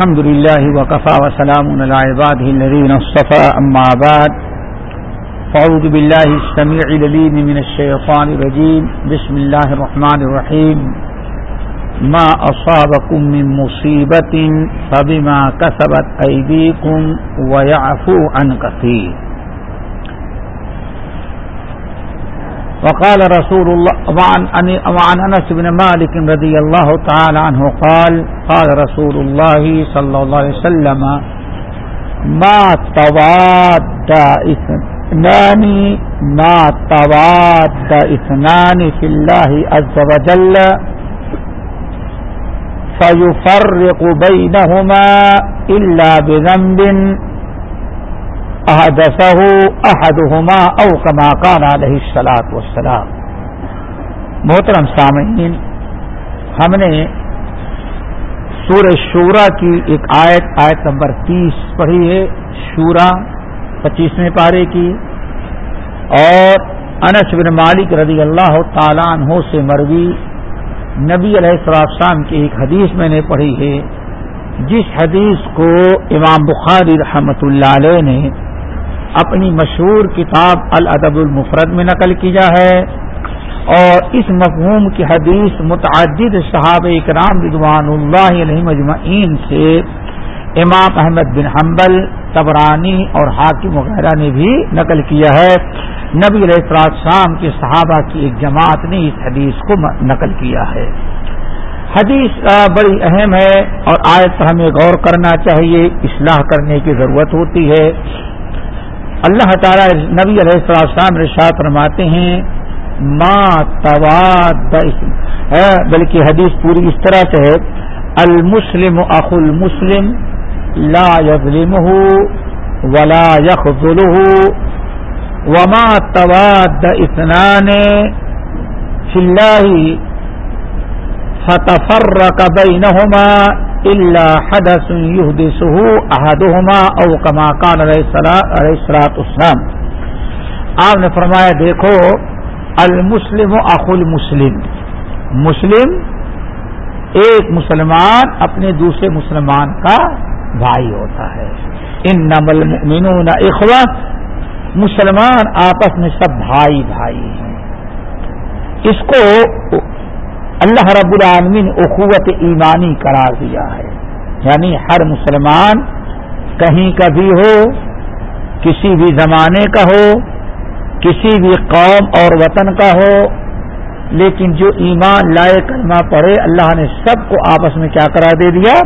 الحمد لله وكفى وسلام على عباده الذين اصطفى، أما بعد، فأعوذ بالله السميع العليم من الشيطان الرجيم. بسم الله الرحمن الرحيم. ما أصابكم من مصيبة فبما كسبت أيديكم ويعفو عن كثير. وقال رسول الله وعن, وعن بن مالك رضي الله تعالى عنه قال قال رسول الله صلى الله عليه وسلم ما تواد اثنان ما تواد اثنان في الله عز وجل فيفرق بينهما إلا بذنب احدثه احدهما او كما قال عليه الصلاة والسلام. محترم سامعین، ہم نے سورہ شورا کی ایک آیت آیت نمبر تیس پڑھی ہے، شورا پچیسویں پارے کی۔ اور انس بن مالک رضی اللہ تعالیٰ عنہ سے مروی نبی علیہ السلام کی ایک حدیث میں نے پڑھی ہے۔ جس حدیث کو امام بخاری رحمت اللہ علیہ نے اپنی مشہور کتاب الادب المفرد میں نقل کیا ہے اور اس مفہوم کی حدیث متعدد صحاب اکرام رضوان اللہ علیہ مجمعین سے امام احمد بن حنبل تبرانی اور حاکم وغیرہ نے بھی نقل کیا ہے۔ نبی علیہ السلام شام کے صحابہ کی ایک جماعت نے اس حدیث کو نقل کیا ہے۔ حدیث بڑی اہم ہے اور آیت پر ہمیں غور کرنا چاہیے، اصلاح کرنے کی ضرورت ہوتی ہے۔ اللہ تعالیٰ نبی علیہ السلام رشاط فرماتے ہیں، ما تواد بلکہ حدیث پوری اس طرح سے ہے، المسلم اخ المسلم لا یظلم ولا یخل وما تواد اثنان فی فتفرق بینہما۔ اللہ حدث يحدثه احدهما او كما قال علیہ الصلوۃ والسلام. آپ نے فرمایا، دیکھو، المسلم اخ المسلم۔ مسلم، ایک مسلمان اپنے دوسرے مسلمان کا بھائی ہوتا ہے۔ ان نمل مینون اخوا مسلمان آپس میں سب بھائی بھائی ہیں۔ اس کو اللہ رب العالمین اخوت ایمانی قرار دیا ہے۔ یعنی ہر مسلمان کہیں کا بھی ہو، کسی بھی زمانے کا ہو، کسی بھی قوم اور وطن کا ہو، لیکن جو ایمان لائے کرنا پڑے اللہ نے سب کو آپس میں کیا کرا دے دیا؟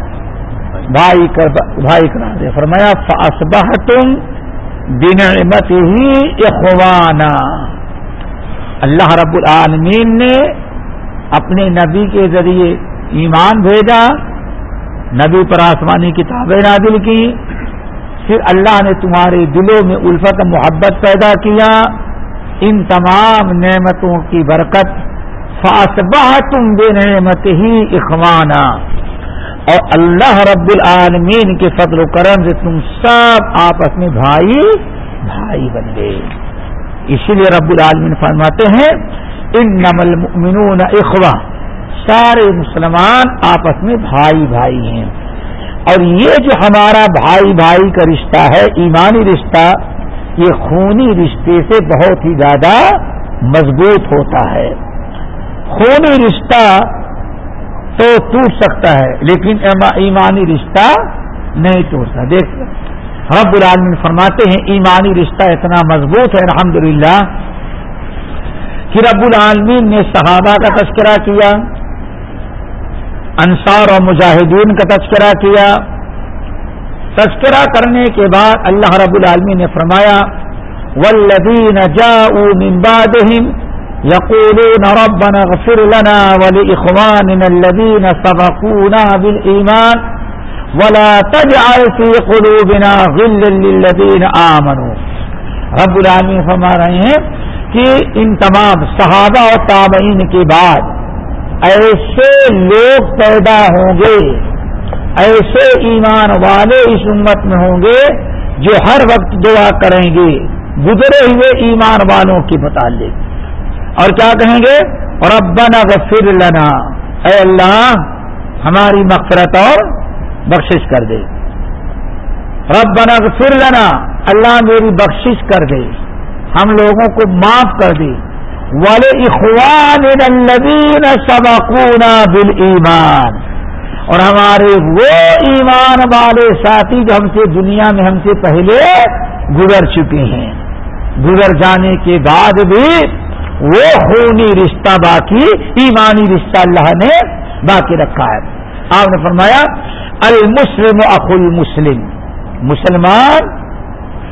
بھائی کر بھائی کرا دے۔ فرمایا فاسبہ تم بن مت ہی اخوانا اللہ رب العالمین نے اپنے نبی کے ذریعے ایمان بھیجا، نبی پر آسمانی کتابیں نادل کی، پھر اللہ نے تمہارے دلوں میں الفت محبت پیدا کیا۔ ان تمام نعمتوں کی برکت فاسبہ تم بے نعمت ہی اخوانا۔ اور اللہ رب العالمین کے فضل و کرم سے تم سب آپس میں بھائی بھائی بن گئے اسی لیے رب العالمین فرماتے ہیں ان نمل منون اخوا سارے مسلمان آپس میں بھائی بھائی ہیں۔ اور یہ جو ہمارا بھائی بھائی کا رشتہ ہے، ایمانی رشتہ، یہ خونی رشتے سے بہت ہی زیادہ مضبوط ہوتا ہے۔ خونی رشتہ تو ٹوٹ سکتا ہے، لیکن ایمانی رشتہ نہیں ٹوٹتا دیکھ، رب العالمین فرماتے ہیں، ایمانی رشتہ اتنا مضبوط ہے، الحمدللہ کہ رب العالمین نے صحابہ کا تذکرہ کیا، انصار اور مجاہدین کا تذکرہ کیا۔ تذکرہ کرنے کے بعد اللہ رب العالمین نے فرمایا ولدین جاؤ من بعدهم يقولون ربنا اغفر لنا ولإخواننا الذين سبقونا بالإيمان ولا تجعل في قلوبنا غلا للذين آمنوا۔ رب العالمین فرما رہے ہیں کہ ان تمام صحابہ اور تابعین کے بعد۔ ایسے لوگ پیدا ہوں گے، ایسے ایمان والے اس امت میں ہوں گے جو ہر وقت دعا کریں گے، گزرے ہوئے ایمان والوں کے متعلق۔ اور کیا کہیں گے؟ ربنا غفر لنا۔ اے اللہ، ہماری مغفرت اور بخشش کر دے۔ رب بنا پھر لنا، اللہ میری بخشش کر دے۔ ہم لوگوں کو معاف کر دے والے اخوان الذین سبقونا بل ایمان اور ہمارے وہ ایمان والے ساتھی جو ہم سے دنیا میں ہم سے پہلے گزر چکے ہیں۔ گزر جانے کے بعد بھی وہ خونی رشتہ باقی، ایمانی رشتہ اللہ نے باقی رکھا ہے۔ آپ نے فرمایا، المسلم اخ المسلم۔ مسلمان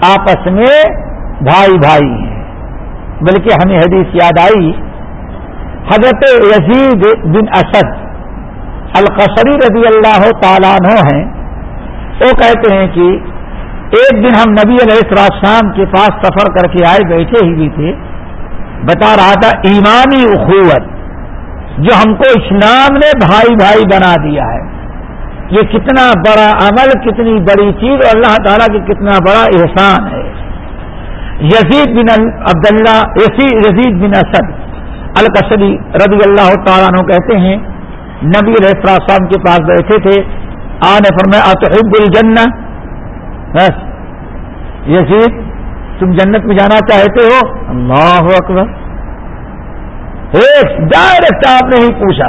آپس میں بھائی بھائی۔ ہیں بلکہ ہمیں حدیث یاد آئی، حضرت یزید بن اسد القصری رضی اللہ تعالیٰ عنہ ہیں۔ وہ کہتے ہیں کہ ایک دن ہم نبی علیہ السلام کے پاس سفر کر کے آئے، بیٹھے ہی بھی تھے۔ بتا رہا تھا، ایمانی اخوت، جو ہم کو اسلام نے بھائی بھائی بنا دیا ہے۔ یہ کتنا بڑا عمل، کتنی بڑی چیز، اور اللہ تعالیٰ کی کتنا بڑا احسان ہے۔ یزید بن عبداللہ یزید بن اسد القصری رضی اللہ تعالیٰ عنہ کہتے ہیں، نبی علیہ السلام کے پاس بیٹھے تھے، آنے فرمایا اتحب الجنہ۔ بس۔ یزید، تم جنت میں جانا چاہتے ہو؟ اللہ اکبر۔ ایک ڈائریکٹ آپ نے ہی پوچھا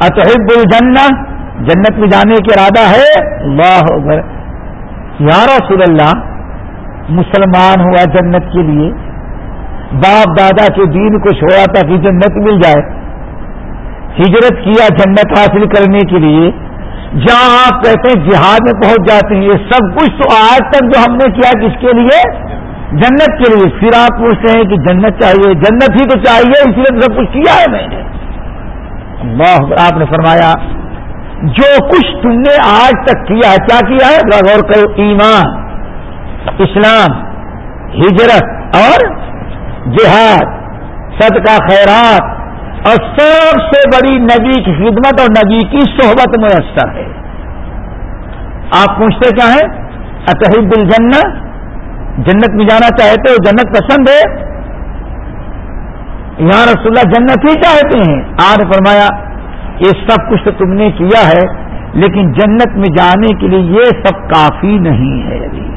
اتحب الجنہ جنت میں جانے کی ارادہ ہے؟ اللہ اکبر۔ یا رسول اللہ مسلمان ہوا جنت کے لیے، باپ دادا کے دین کو چھوڑا تھا کہ جنت مل جائے۔ ہجرت کیا جنت حاصل کرنے کے لیے۔ جہاں آپ کہتے ہیں جہاد میں پہنچ جاتے ہیں، یہ سب کچھ تو آج تک جو ہم نے کیا کس کے لیے؟ جنت کے لیے۔ پھر آپ پوچھتے ہیں کہ جنت چاہیے، جنت ہی تو چاہیے اس لیے سب کچھ کیا ہے میں نے۔ اللہ آپ نے فرمایا، جو کچھ تم نے آج تک کیا ہے کیا کیا ہے؟ غور کرو، ایمان۔ اسلام، ہجرت اور جہاد، صدقہ خیرات اور سب سے بڑی نبی کی خدمت اور نبی کی صحبت میسر ہے۔ آپ پوچھتے کیا ہیں؟ اتحب الجنہ، جنت میں جانا چاہتے ہو، جنت پسند ہے؟ یہاں رسول اللہ، جنت ہی چاہتے ہیں؟ آج فرمایا، یہ سب کچھ تو تم نے کیا ہے، لیکن جنت میں جانے کے لیے یہ سب کافی نہیں ہے۔ ابھی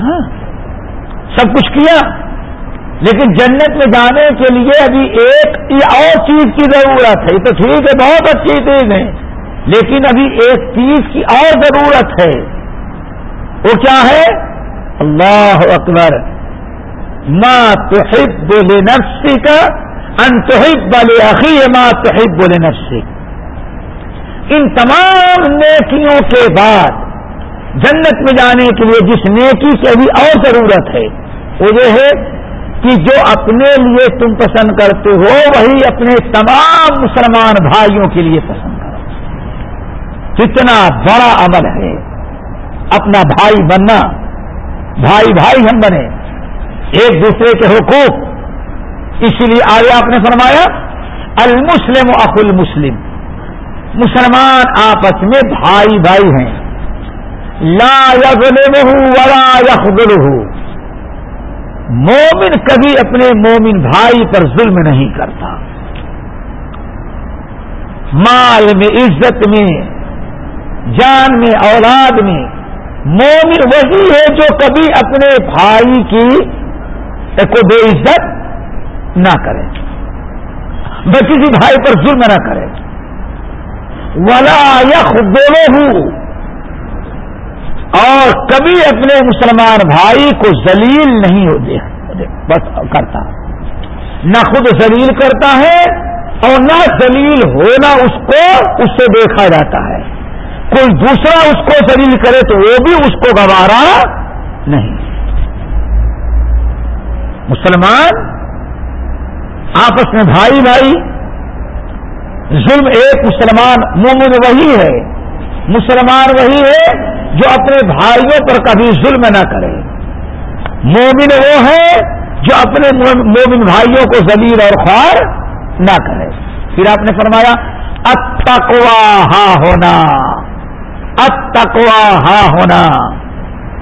ہاں سب کچھ کیا۔ لیکن جنت میں جانے کے لیے ابھی ایک اور چیز کی ضرورت ہے۔ یہ تو ٹھیک ہے، بہت اچھی چیز ہے۔ لیکن ابھی ایک چیز کی اور ضرورت ہے۔ وہ کیا ہے؟ اللہ اکبر۔ ماں توحب بولے نفسی کا انتحب بولے عقی ماں توحب بولے نفسی ان تمام نیکیوں کے بعد جنت میں جانے کے لیے جس نیکی کی ابھی اور ضرورت ہے، وہ یہ ہے کہ جو اپنے لیے تم پسند کرتے ہو، وہی اپنے تمام مسلمان بھائیوں کے لیے پسند کرو۔ کتنا بڑا عمل ہے اپنا بھائی بننا۔ بھائی بھائی ہم بنے۔ ایک دوسرے کے حقوق۔ اسی لیے آگے آپ نے فرمایا، المسلم اخ المسلم۔ مسلمان آپس میں بھائی بھائی ہیں۔ لا یغلبہ ولا یخذلہ مومن کبھی اپنے مومن بھائی پر ظلم نہیں کرتا۔ مال میں، عزت میں، جان میں، اولاد میں۔ مومن وہی ہے جو کبھی اپنے بھائی کی کو بے عزت نہ کرے۔ وہ کسی بھائی پر ظلم نہ کرے۔ ولا یخ دونوں ہوں اور کبھی اپنے مسلمان بھائی کو ذلیل نہیں ہو کرتا نہ خود ذلیل کرتا ہے اور نہ ذلیل ہونا اس کو، اس سے دیکھا جاتا ہے۔ کوئی دوسرا اس کو ذلیل کرے تو وہ بھی اس کو گوارا نہیں۔ مسلمان، آپس میں بھائی بھائی، ظلم ایک مسلمان، مومن وہی ہے۔ مسلمان وہی ہے۔ جو اپنے بھائیوں پر کبھی ظلم نہ کرے۔ مومن وہ ہے جو اپنے مومن بھائیوں کو زلیل اور خوار نہ کرے۔ پھر آپ نے فرمایا، اتقوا ہاں ہونا، اتقوا ہاں ہونا۔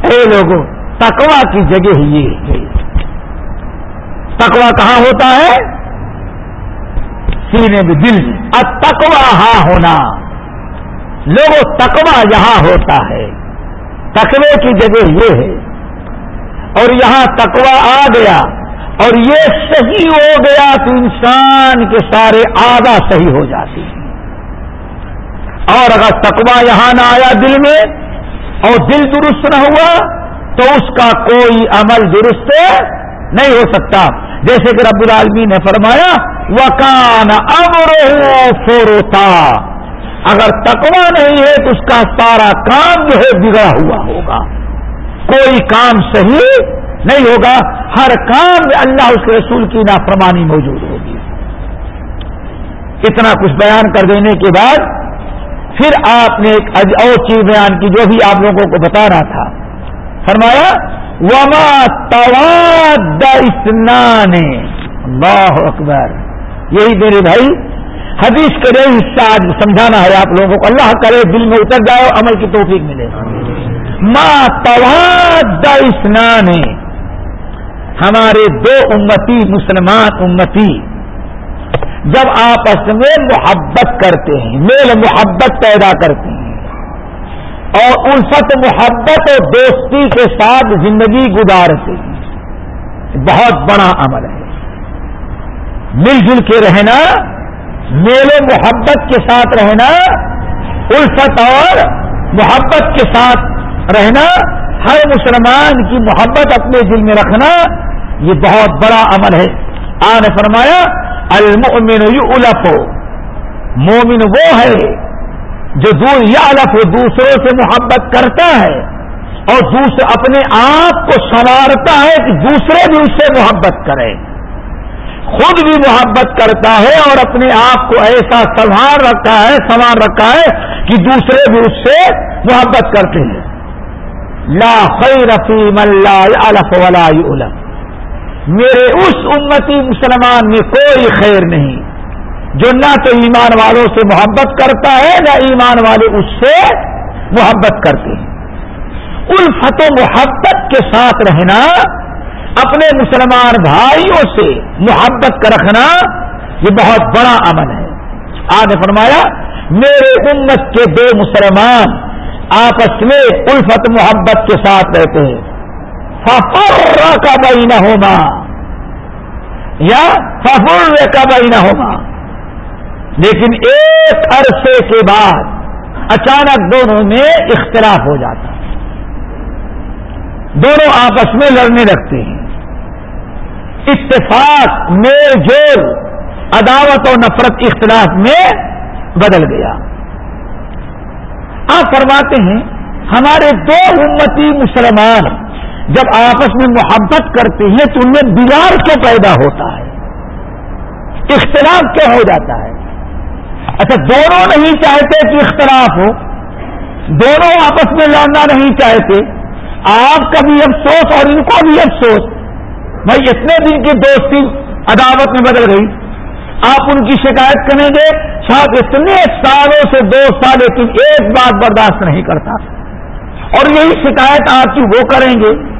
اے لوگوں تکوا کی جگہ ہی یہ تکوا کہاں ہوتا ہے؟ سینے میں، دل میں۔ اتقوا ہاں ہونا۔ لوگوں تقوا یہاں ہوتا ہے۔ تقوی کی جگہ یہ ہے۔ اور یہاں تقوا آ گیا۔ اور یہ صحیح ہو گیا تو انسان کے سارے آدھا صحیح ہو جاتے ہیں۔ اور اگر تقوا یہاں نہ آیا دل میں اور دل درست نہ ہوا تو اس کا کوئی عمل درست نہیں ہو سکتا۔ جیسے کہ رب العالمین نے فرمایا وکان امر فوروتا اگر تقوا نہیں ہے تو اس کا سارا کام جو ہے بگڑا ہوا ہوگا۔ کوئی کام صحیح نہیں ہوگا۔ ہر کام میں اللہ اس کے رسول کی نافرمانی موجود ہوگی۔ اتنا کچھ بیان کر دینے کے بعد پھر آپ نے ایک اور چیز بیان کی جو بھی آپ لوگوں کو بتا رہا تھا۔ فرمایا، وما تواد اسنان اللہ اکبر۔ یہی میرے بھائی حدیث کے حصہ آج سمجھانا ہے آپ لوگوں کو، اللہ کرے دل میں اتر جاؤ عمل کی توفیق ملے۔ ماں تواد اسنان، ہمارے دو امتی مسلمان امتی، جب آپس میں محبت کرتے ہیں، میل محبت پیدا کرتے ہیں، اور الفت محبت اور دوستی کے ساتھ زندگی گزارتے ہیں۔ بہت بڑا عمل ہے۔ مل جل کے رہنا میل محبت کے ساتھ رہنا، الفت اور محبت کے ساتھ رہنا، ہر مسلمان کی محبت اپنے دل میں رکھنا، یہ بہت بڑا عمل ہے۔ آنے فرمایا، المؤمن یؤلف مومن وہ ہے جو دور یا الف دوسروں سے محبت کرتا ہے اور دوسرے اپنے آپ کو سنوارتا ہے کہ دوسرے بھی اس سے محبت کریں۔ خود بھی محبت کرتا ہے اور اپنے آپ کو ایسا سنبھال رکھا ہے، سنوار رکھا ہے کہ دوسرے بھی اس سے محبت کرتے ہیں۔ لا خیر فی من لا الف ولا یؤلف میرے اس امتی مسلمان میں کوئی خیر نہیں۔ جو نہ تو ایمان والوں سے محبت کرتا ہے، نہ ایمان والے اس سے محبت کرتے ہیں۔ الفت و محبت کے ساتھ رہنا اپنے مسلمان بھائیوں سے محبت کا رکھنا یہ بہت بڑا امن ہے۔ آج فرمایا، میرے امت کے دو مسلمان آپس میں الفت محبت کے ساتھ رہتے ہیں۔ کا بئی نہ یا ففر کا بئی نہ لیکن ایک عرصے کے بعد اچانک دونوں میں اختلاف ہو جاتا۔ دونوں آپس میں لڑنے لگتے ہیں۔ اتفاق، میل جول، عداوت و نفرت اختلاف میں بدل گیا۔ آپ فرماتے ہیں، ہمارے دو امتی مسلمان جب آپس میں محبت کرتے ہیں تو ان میں دیوار کیوں پیدا ہوتا ہے؟ اختلاف کیوں ہو جاتا ہے؟ اچھا دونوں نہیں چاہتے کہ اختلاف ہو، دونوں آپس میں لڑنا نہیں چاہتے۔ آپ کا بھی افسوس اور ان کو بھی افسوس بھائی اتنے دن کی دوستی عداوت میں بدل گئی۔ آپ ان کی شکایت کریں گے۔ شاید اتنے سالوں سے دو سال لیکن ایک بات برداشت نہیں کرتا۔ اور یہی شکایت آپ کی وہ کریں گے۔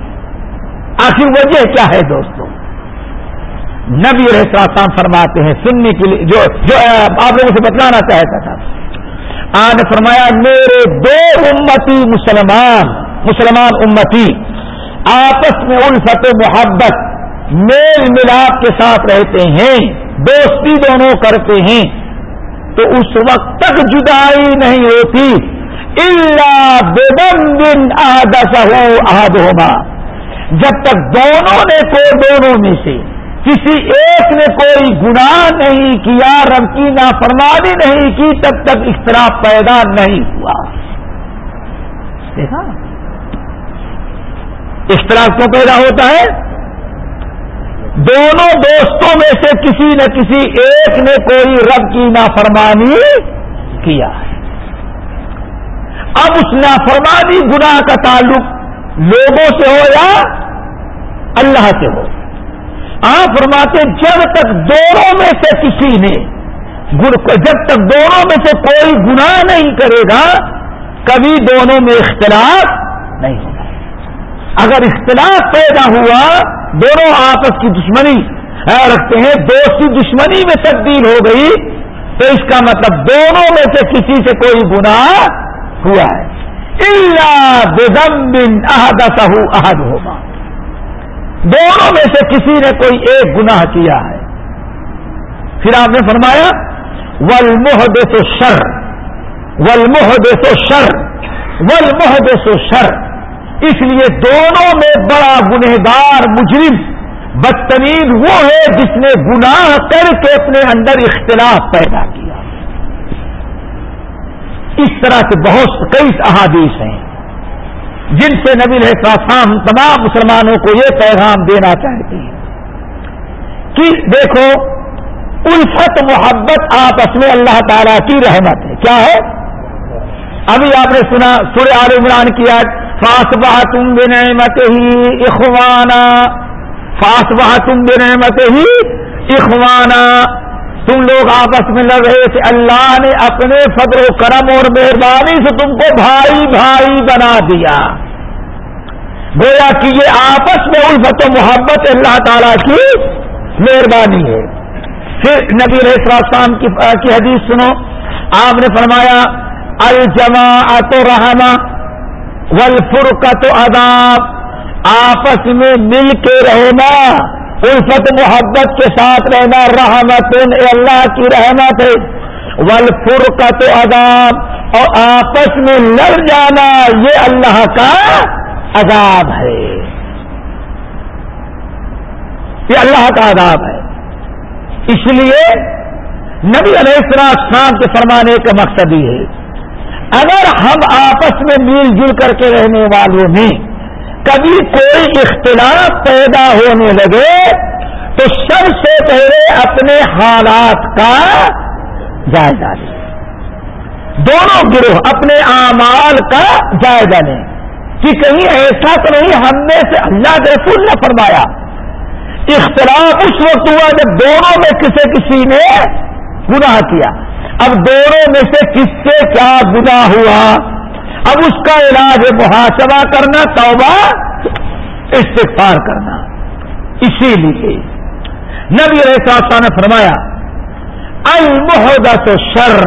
آخر وجہ کیا ہے دوستوں نبی رحسان فرماتے ہیں، سننے کے لیے جو جو آپ لوگوں سے بتلانا چاہتا تھا۔ آج فرمایا، میرے دو امتی مسلمان مسلمان امتی، آپس میں الفت محبت میل ملاپ کے ساتھ رہتے ہیں، دوستی دونوں کرتے ہیں۔ تو اس وقت تک جدائی نہیں ہوتی۔ اللہ بن آدس جب تک دونوں نے کو، دونوں میں سے کسی ایک نے کوئی گناہ نہیں کیا، رب کی نافرمانی نہیں کی، تب تک اختلاف پیدا نہیں ہوا۔ دیکھا؟ اختلاف کیوں پیدا ہوتا ہے؟ دونوں دوستوں میں سے کسی نہ کسی ایک نے کوئی رب کی نافرمانی کیا ہے۔ اب اس نافرمانی گناہ کا تعلق لوگوں سے ہو یا اللہ سے ہو؟ آپ فرماتے جب تک دونوں میں سے کسی نے جب تک دونوں میں سے کوئی گناہ نہیں کرے گا، کبھی دونوں میں اختلاف نہیں ہوگا۔ اگر اختلاف پیدا ہوا دونوں آپس کی دشمنی۔ رکھتے ہیں دوستی دشمنی میں تبدیل ہو گئی۔ تو اس کا مطلب دونوں میں سے کسی سے کوئی گناہ ہوا ہے۔ اللہ احد ہوگا دونوں میں سے کسی نے کوئی ایک گناہ کیا ہے۔ پھر آپ نے فرمایا ول محد شر ول محد شر ول محد شر اس لیے دونوں میں بڑا گنہدار مجرم بدتمیز وہ ہے جس نے گناہ کر کے اپنے اندر اختلاف پیدا کیا۔ اس طرح سے بہت کئی احادیث ہیں جن سے نبی الحسام تمام مسلمانوں کو یہ پیغام دینا چاہتے ہیں کہ دیکھو، الفت محبت آپس میں اللہ تعالی کی رحمت ہے۔ کیا ہے؟ ابھی آپ نے سنا سورہ عال عمران کی آج فاس بہا تم بنعمت ہی اخوانا فاس بہا تم بنعمت ہی اخوانا تم لوگ آپس میں لڑ رہے تھے، اللہ نے اپنے فضل و کرم اور مہربانی سے تم کو بھائی بھائی بنا دیا۔ گویا کہ یہ آپس میں الفت و محبت اللہ تعالی کی مہربانی ہے۔ پھر نبی السلام کی حدیث سنو۔ آپ نے فرمایا الجماعت رحما والفرقت عذاب۔ آپس میں مل کے رہنا، الفت محبت کے ساتھ رہنا رحمت اللہ کی رحمت ہے۔ والفرقت عذاب۔ اور آپس میں لڑ جانا، یہ اللہ کا عذاب ہے۔ یہ اللہ کا عذاب ہے۔ اس لیے نبی علیہ السلام کے فرمانے کا مقصد ہی ہے اگر ہم آپس میں مل جل کر کے رہنے والوں میں کبھی کوئی اختلاف پیدا ہونے لگے، تو سب سے پہلے اپنے حالات کا جائزہ لیں۔ دونوں گروہ اپنے اعمال کا جائزہ لیں۔ کہ کہیں ایسا تو نہیں، ہم نے سے اللہ کے رسول نے فرمایا، اختلاف اس وقت ہوا جب دونوں میں کسی کسی نے گناہ کیا۔ اب دونوں میں سے کس سے کیا گناہ ہوا؟ اب اس کا علاج محاسبہ کرنا، توبہ، استغفار کرنا۔ اسی لیے نبی رحصا نے فرمایا المحدت شر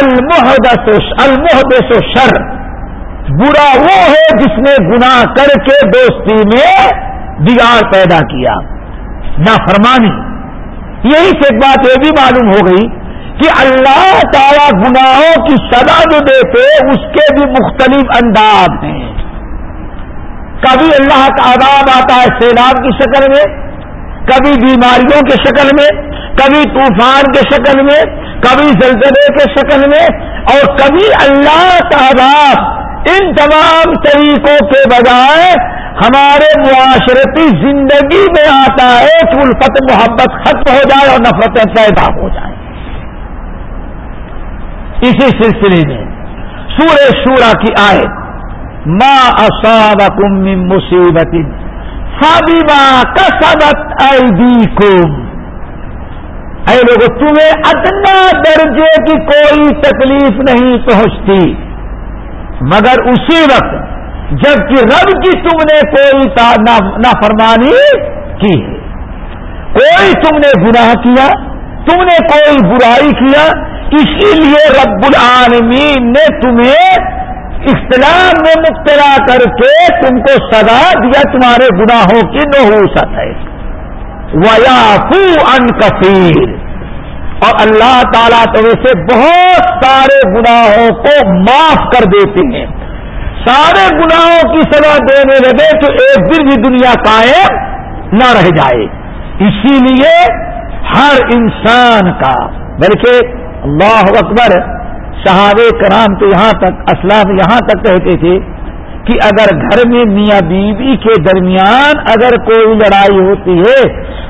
المحدت المحدت شر برا وہ ہے جس نے گناہ کر کے دوستی میں بگاڑ پیدا کیا۔ نہ فرمانی یہی سے ایک بات یہ بھی معلوم ہو گئی کہ اللہ تعالی گناہوں کی سزا جو دیتے اس کے بھی مختلف انداز ہیں۔ کبھی اللہ کا عذاب آتا ہے سیلاب کی شکل میں، کبھی بیماریوں کے شکل میں، کبھی طوفان کے شکل میں، کبھی زلزلے کے شکل میں، اور کبھی اللہ کا عذاب ان تمام طریقوں کے بجائے ہمارے معاشرتی زندگی میں آتا ہے کہ الفت محبت ختم ہو جائے اور نفرتیں پیدا ہو جائیں۔ اسی سلسلے میں سورہ شورا کی آئے ماں اصابکم من مصیبت فبما کسبت ایدیکم اے لوگ تمہیں اتنا درجے کی کوئی تکلیف نہیں پہنچتی۔ مگر اسی وقت جبکہ رب کی تم نے کوئی نافرمانی کی کوئی تم نے گناہ کیا، تم نے کوئی برائی کیا اسی لیے رب العالمین نے تمہیں اسلام میں مبتلا کر کے تم کو سزا دیا تمہارے گناہوں کی نحوست ہے۔ ویافو ان کثیر اور اللہ تعالیٰ تو ویسے بہت سارے گناہوں کو معاف کر دیتے ہیں۔ سارے گناہوں کی سزا دینے لگے تو ایک دن بھی دنیا قائم نہ رہ جائے۔ اسی لیے ہر انسان کا، بلکہ اللہ اکبر، صحابہ کرام تو یہاں تک، اسلام یہاں تک کہتے تھے کہ اگر گھر میں میاں بیوی کے درمیان اگر کوئی لڑائی ہوتی ہے،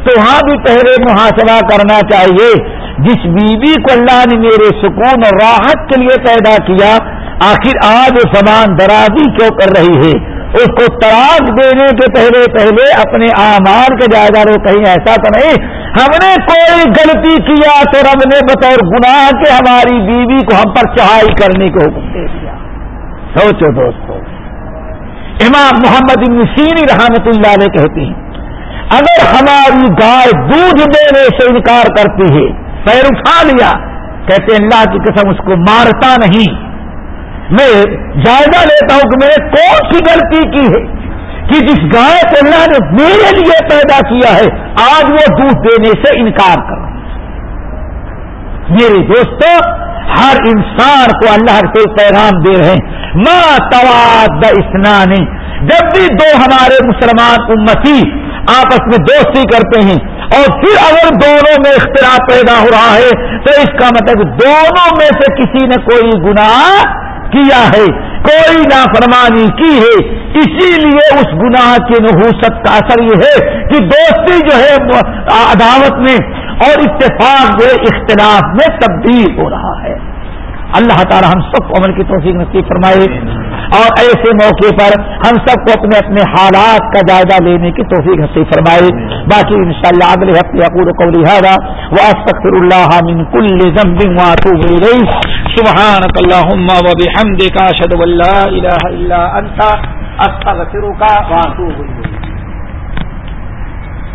تو وہاں بھی پہلے محاسبہ کرنا چاہیے۔ جس بیوی کو اللہ نے میرے سکون اور راحت کے لیے پیدا کیا، آخر آج سامان درازی کیوں کر رہی ہے؟ اس کو تلاش دینے کے پہلے پہلے اپنے آمار کے جائزہ لو، کہیں ایسا تو نہیں۔ ہم نے کوئی غلطی کیا تو رب نے بطور گناہ کے ہماری بیوی کو ہم پر چڑھائی کرنے کو حکم دے دیا۔ سوچو دوستو، امام محمد سینی رحمت اللہ علیہ کہتی ہیں، اگر ہماری گائے دودھ دینے سے انکار کرتی ہے، پیر اٹھا لیا، کہتے اللہ کی قسم اس کو مارتا نہیں۔ میں جائزہ لیتا ہوں کہ میں نے کون سی غلطی کی ہے کہ جس گائے کو اللہ نے میرے لیے پیدا کیا ہے، آج وہ دودھ دینے سے انکار کر رہا میرے دوستو، ہر انسان کو اللہ سے پیغام دے رہے ہیں۔ ماں تواد اسنانی جب بھی دو ہمارے مسلمان امتی آپس میں دوستی کرتے ہیں اور پھر اگر دونوں میں اختلاف پیدا ہو رہا ہے، تو اس کا مطلب دونوں میں سے کسی نے کوئی گناہ کیا ہے؟ کوئی نافرمانی کی ہے؟ اسی لیے اس گناہ کی نحوست کا اثر یہ ہے کہ دوستی جو ہے، عداوت میں اور اتفاق جو اختلاف میں تبدیل ہو رہا ہے۔ اللہ تعالی ہم سب کو عمل کی توفیق نصیب فرمائے۔ اور ایسے موقع پر ہم سب کو اپنے اپنے حالات کا جائزہ لینے کی توفیق نصیب فرمائے۔ باقی ان شاء اللہ اگلے ہفتے اپور کو لہٰذا وہ استغفر اللہ من کل ذنب واتوب الیہ۔ سبحانك اللهم وبحمدك اشهد ان لا اله الا انت استغفرك واتوب الیک